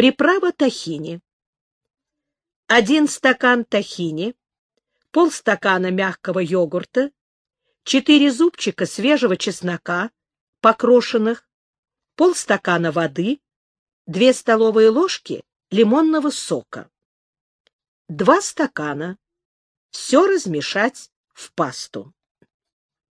Приправа тахини. Один стакан тахини, полстакана мягкого йогурта, четыре зубчика свежего чеснока, покрошенных, полстакана воды, две столовые ложки лимонного сока. Два стакана. Все размешать в пасту.